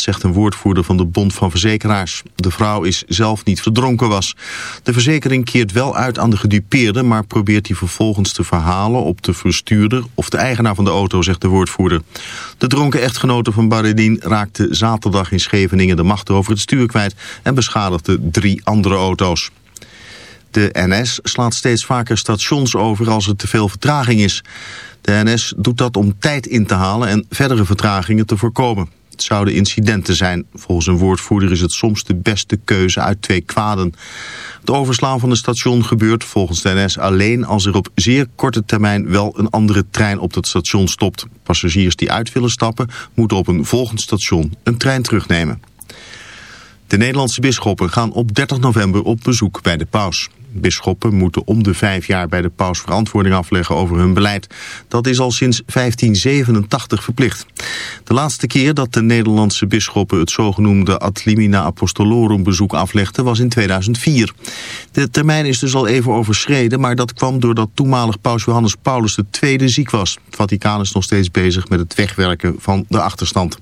Zegt een woordvoerder van de Bond van Verzekeraars. De vrouw is zelf niet verdronken was. De verzekering keert wel uit aan de gedupeerde... maar probeert die vervolgens te verhalen op de verstuurder... of de eigenaar van de auto, zegt de woordvoerder. De dronken echtgenote van Baredin raakte zaterdag in Scheveningen... de macht over het stuur kwijt en beschadigde drie andere auto's. De NS slaat steeds vaker stations over als er te veel vertraging is. De NS doet dat om tijd in te halen en verdere vertragingen te voorkomen. Het zouden incidenten zijn. Volgens een woordvoerder is het soms de beste keuze uit twee kwaden. Het overslaan van een station gebeurt volgens de NS alleen als er op zeer korte termijn wel een andere trein op dat station stopt. Passagiers die uit willen stappen moeten op een volgend station een trein terugnemen. De Nederlandse bisschoppen gaan op 30 november op bezoek bij de paus. Bisschoppen moeten om de vijf jaar bij de paus verantwoording afleggen over hun beleid. Dat is al sinds 1587 verplicht. De laatste keer dat de Nederlandse bisschoppen het zogenoemde Ad limina apostolorum bezoek aflegden was in 2004. De termijn is dus al even overschreden, maar dat kwam doordat toenmalig paus Johannes Paulus II ziek was. Het Vaticaan is nog steeds bezig met het wegwerken van de achterstand.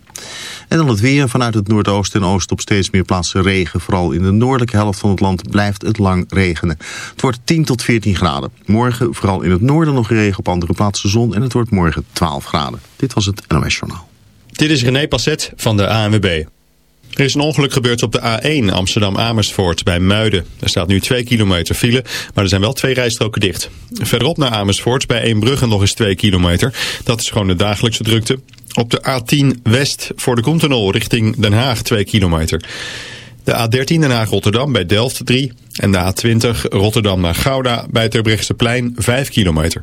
En dan het weer. Vanuit het noordoosten en oosten op steeds meer plaatsen regen. Vooral in de noordelijke helft van het land blijft het lang regenen. Het wordt 10 tot 14 graden. Morgen vooral in het noorden nog regen, op andere plaatsen zon. En het wordt morgen 12 graden. Dit was het NOS Journaal. Dit is René Passet van de ANWB. Er is een ongeluk gebeurd op de A1 Amsterdam-Amersfoort bij Muiden. Er staat nu 2 kilometer file, maar er zijn wel twee rijstroken dicht. Verderop naar Amersfoort bij Eembrugge nog eens 2 kilometer. Dat is gewoon de dagelijkse drukte. Op de A10 West voor de Koentunnel richting Den Haag 2 kilometer. De A13 Den Haag-Rotterdam bij Delft 3. En de A20 Rotterdam naar Gouda bij Terbrechtseplein 5 kilometer.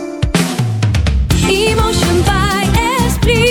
Emotion by Esprit.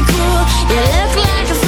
be cool. You look like a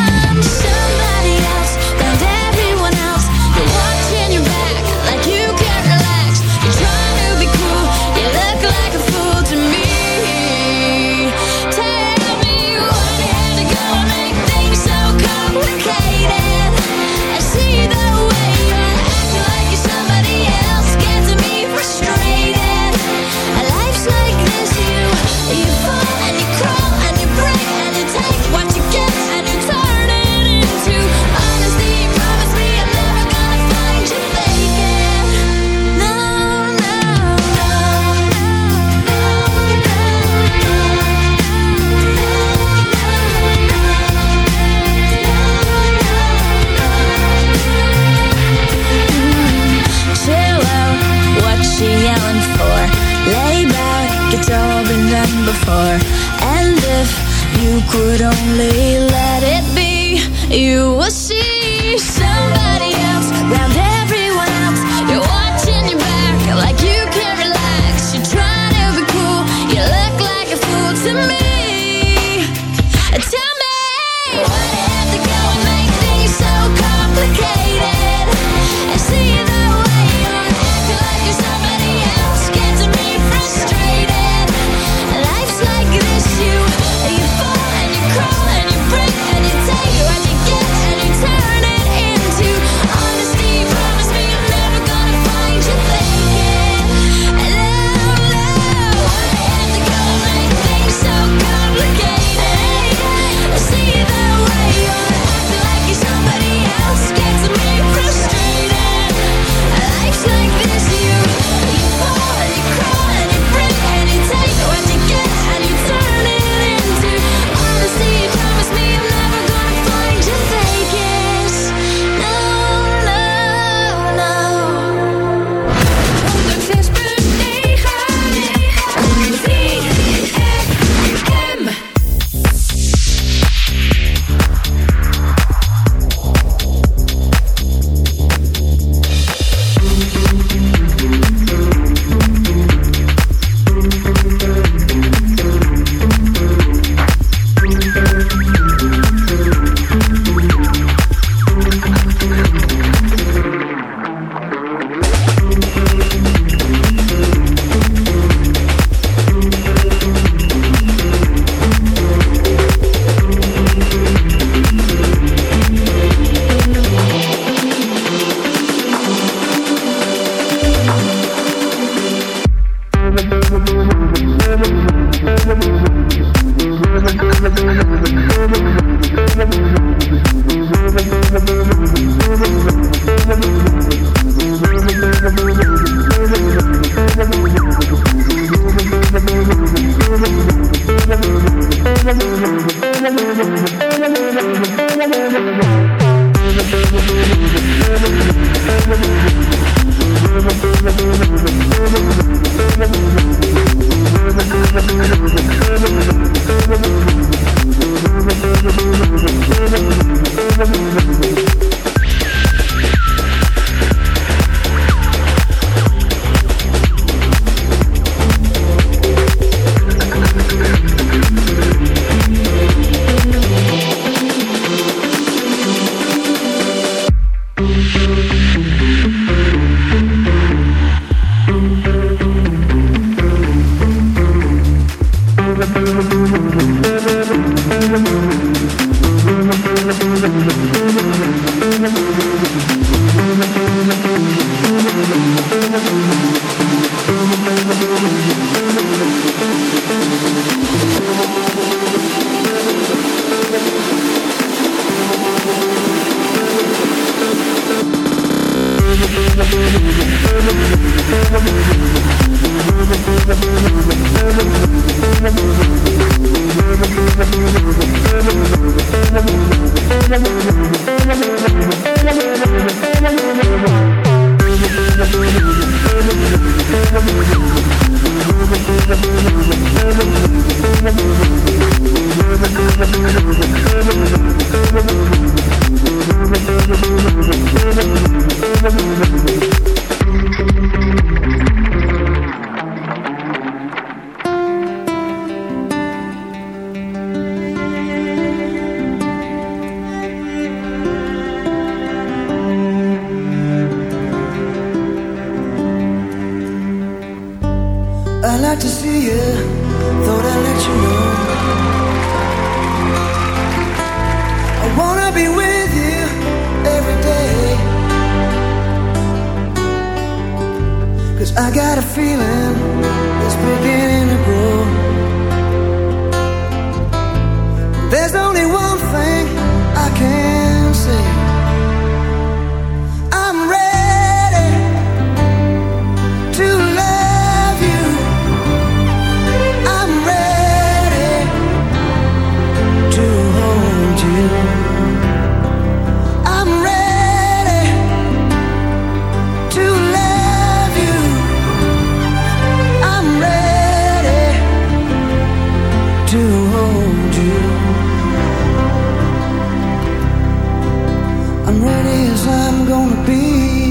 reason I'm gonna be.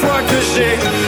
foi que j'ai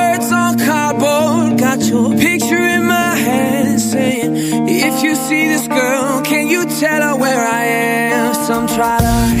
try to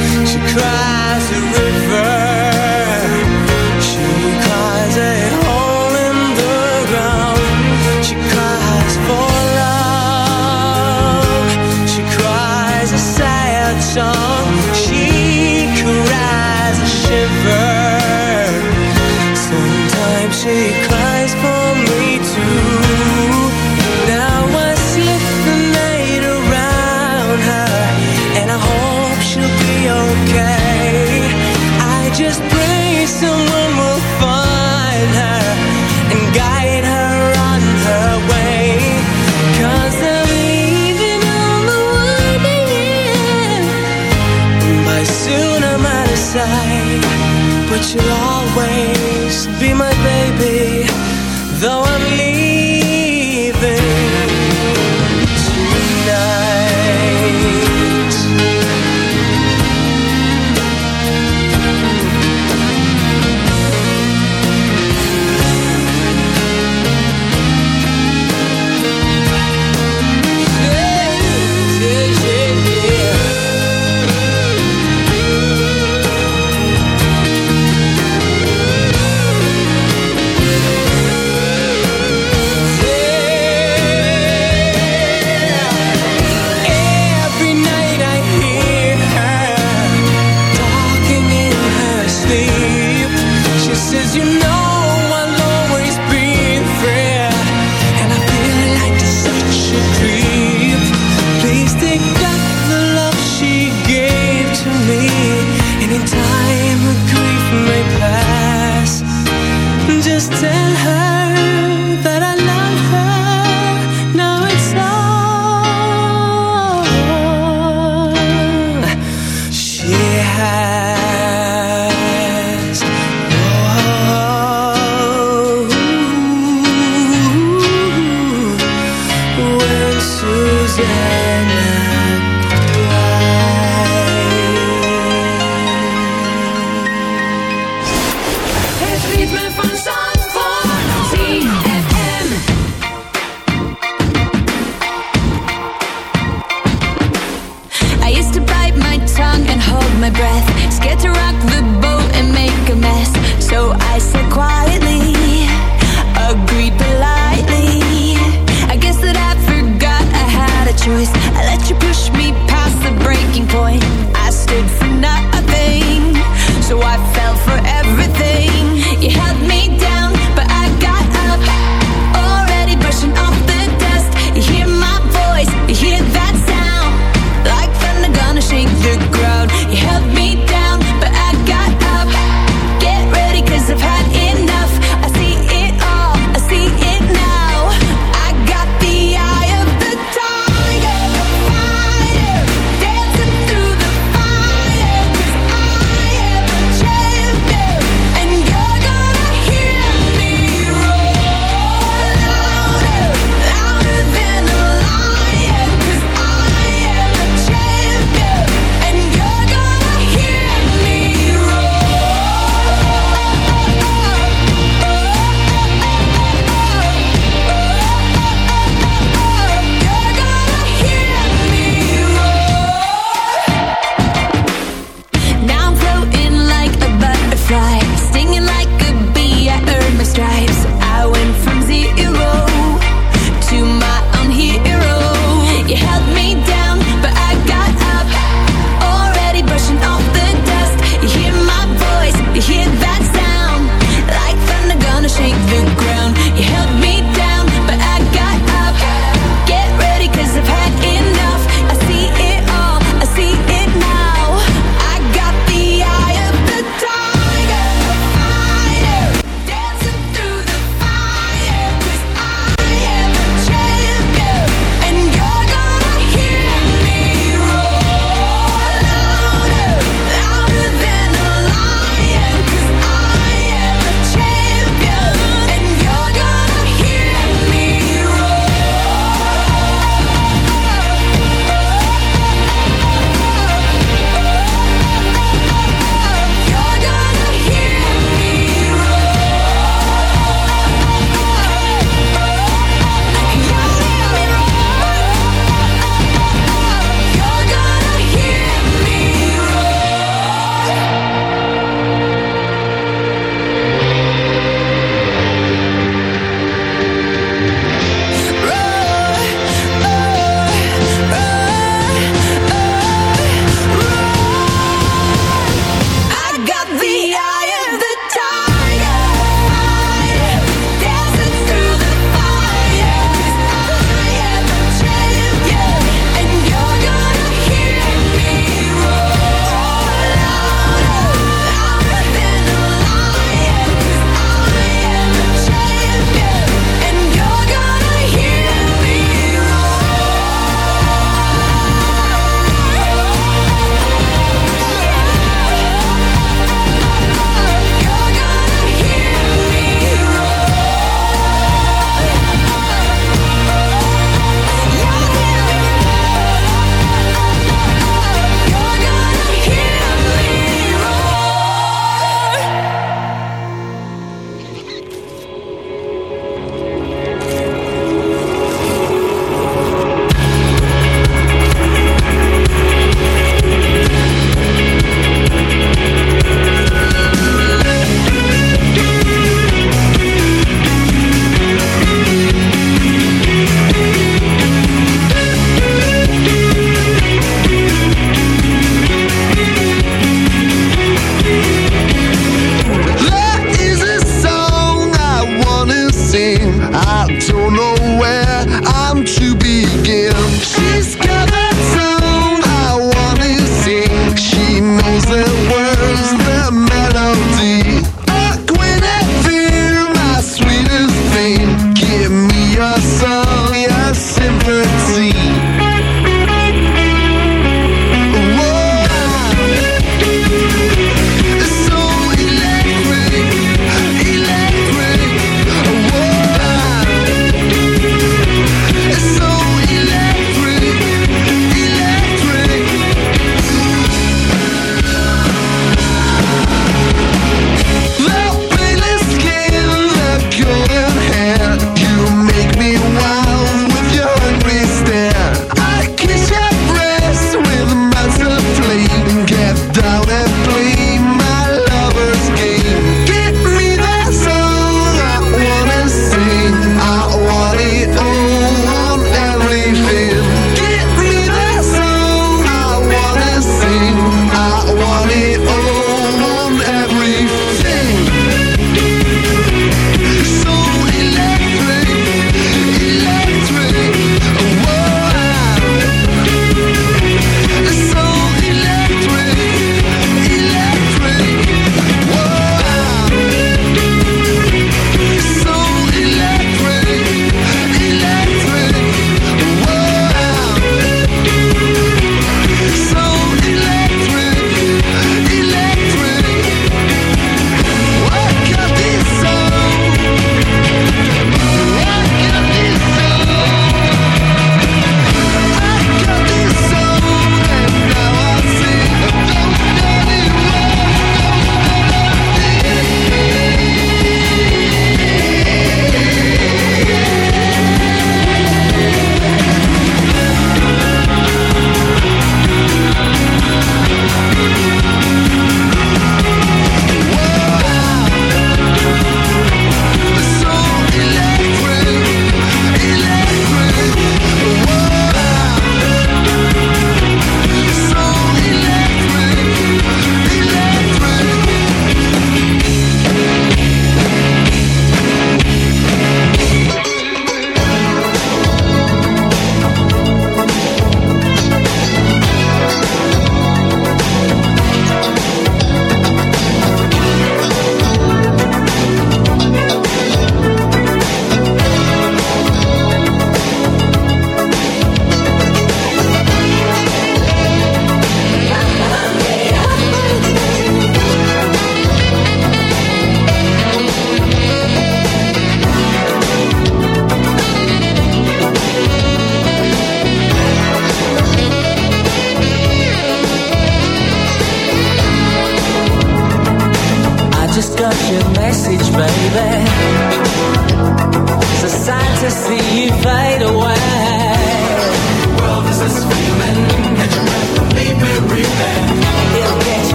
She cries a river.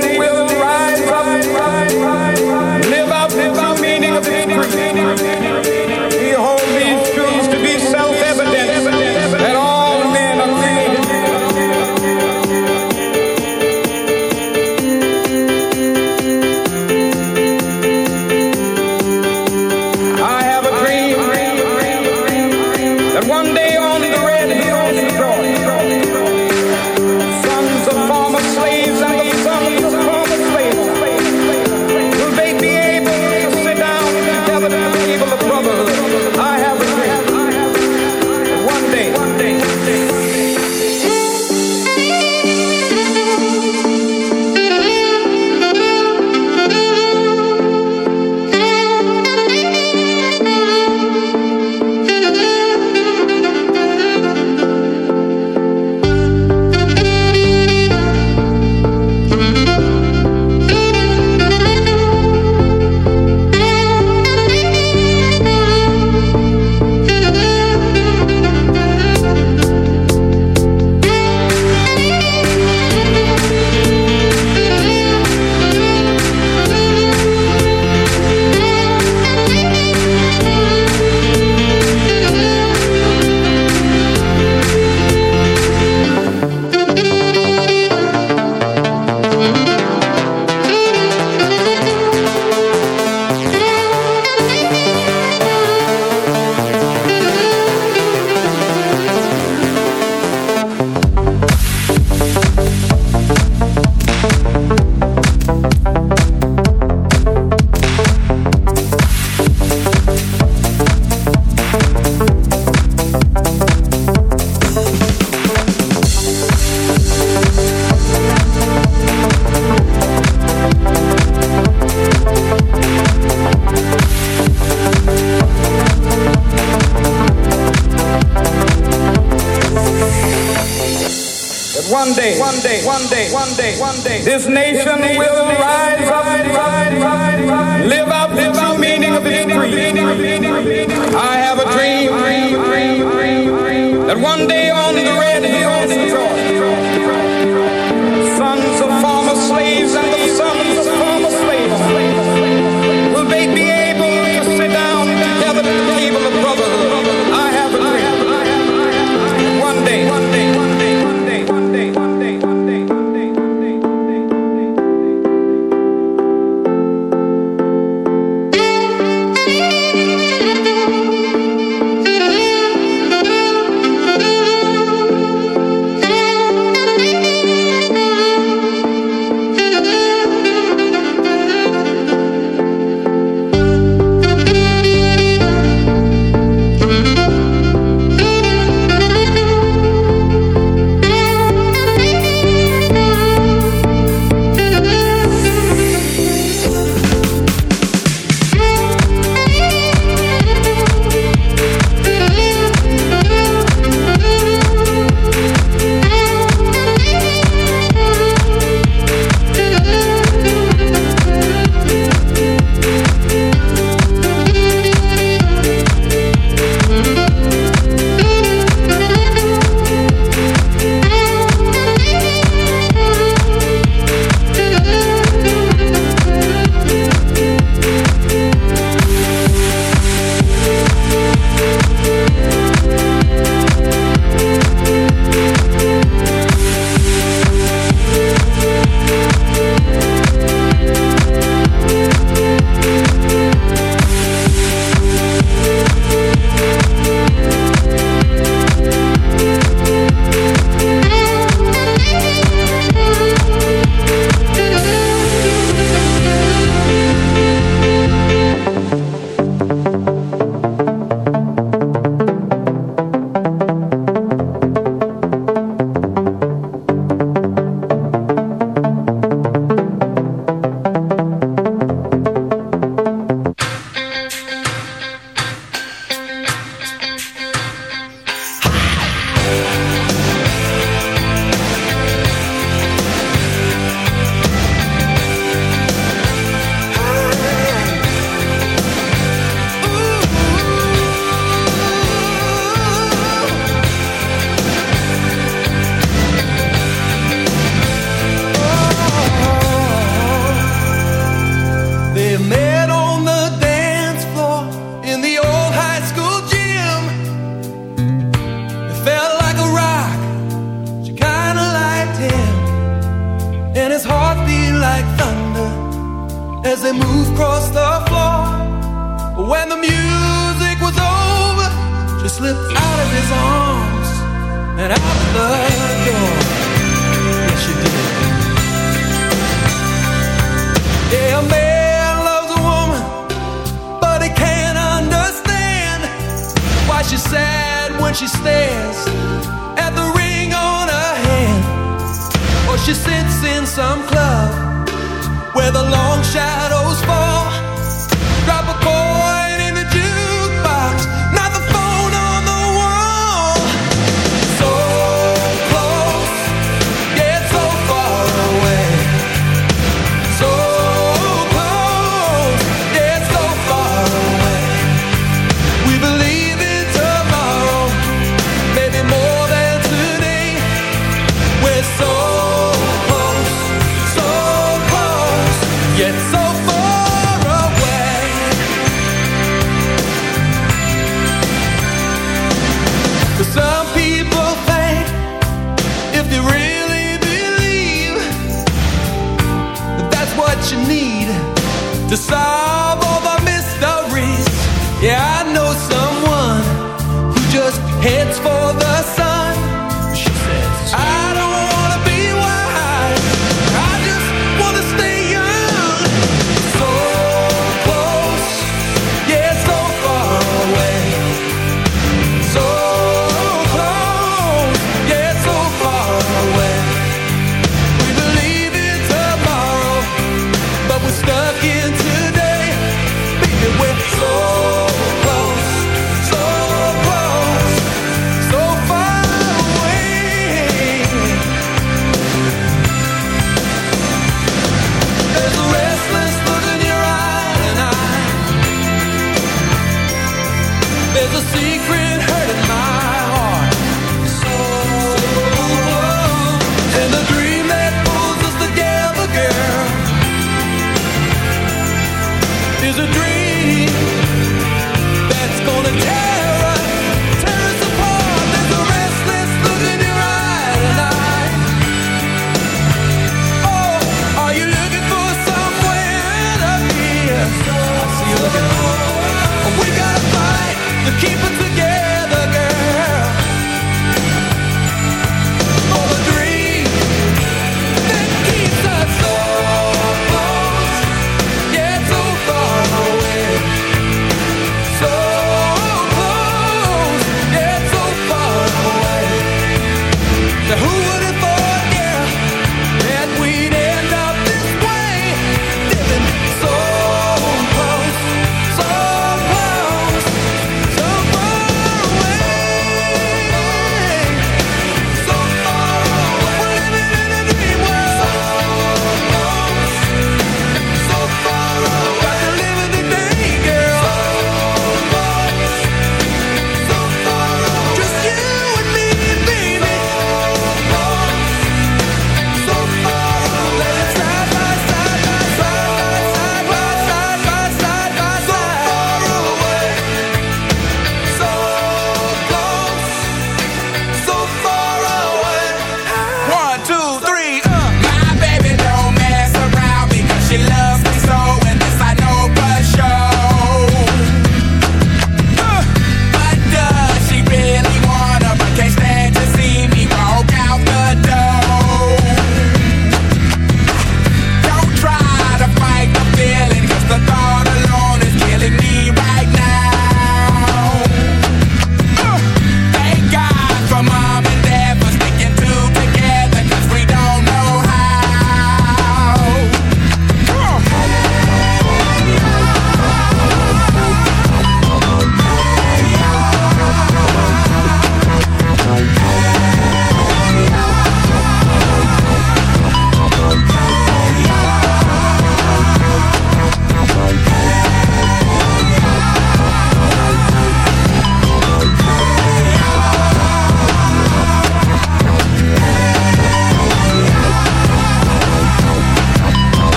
Will rise up, one day, one day, this nation, this nation will rise. sad when she stares at the ring on her hand. Or she sits in some club where the long shadows fall. Drop a coin.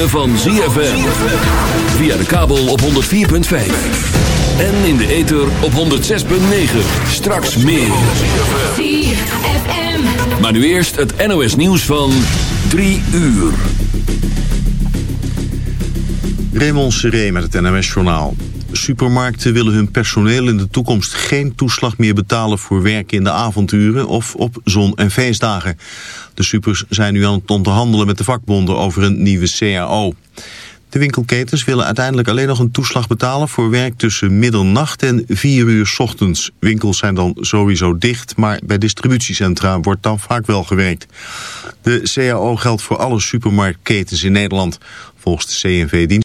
Ritme van ZFM. Via de kabel op 104.5. En in de ether op 106.9. Straks meer. Maar nu eerst het NOS nieuws van 3 uur. Raymond Seré met het NMS-journaal. Supermarkten willen hun personeel in de toekomst geen toeslag meer betalen voor werk in de avonturen of op zon- en feestdagen. De supers zijn nu aan het onderhandelen met de vakbonden over een nieuwe CAO. De winkelketens willen uiteindelijk alleen nog een toeslag betalen voor werk tussen middernacht en 4 uur ochtends. Winkels zijn dan sowieso dicht, maar bij distributiecentra wordt dan vaak wel gewerkt. De CAO geldt voor alle supermarktketens in Nederland. Volgens de CNV-dienst